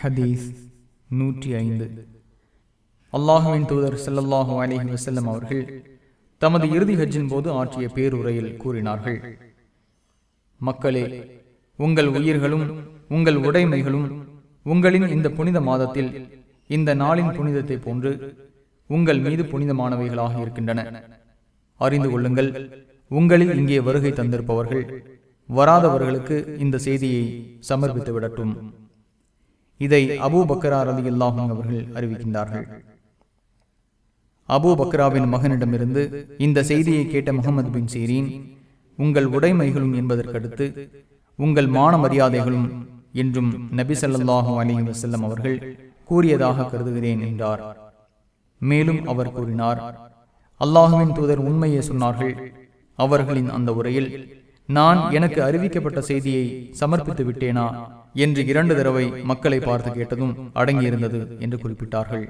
ஹதீஸ் நூற்றி ஐந்து. அல்லாஹுவின் தூதர் செல்லல்லாஹு அலிஹி வசல்லம் அவர்கள் தமது இறுதி ஹஜ்ஜின் போது ஆற்றிய பேருரையில் கூறினார்கள் மக்களே உங்கள் உயிர்களும் உங்கள் உடைமைகளும் உங்களின் இந்த புனித மாதத்தில் இந்த நாளின் புனிதத்தை போன்று உங்கள் மீது புனிதமானவைகளாக இருக்கின்றன. அறிந்து கொள்ளுங்கள் உங்களில் இங்கே வருகை தந்திருப்பவர்கள் வராதவர்களுக்கு இந்த செய்தியை சமர்ப்பித்து விடட்டும். இதை அபூ பக்கரா ரதி அவர்கள் அறிவிக்கின்றார்கள். அபூ பக்ராவின் மகனிடமிருந்து இந்த செய்தியை கேட்ட முகமது பின் சீரீன் உங்கள் உடைமைகளும் என்பதற்கடுத்து உங்கள் மான மரியாதைகளும் என்றும் நபிசல்லாஹு அலி வசல்லம் அவர்கள் கூறியதாக கருதுகிறேன் என்றார். மேலும் அவர் கூறினார் அல்லாஹுவின் தூதர் உண்மையை சொன்னார்கள். அவர்களின் அந்த உரையில் நான் எனக்கு அறிவிக்கப்பட்ட செய்தியை சமர்ப்பித்து விட்டேனா? என்று இரண்டு தடவை மக்களை பார்த்து கேட்டதும் அடங்கியிருந்தது என்று குறிப்பிட்டார்கள்.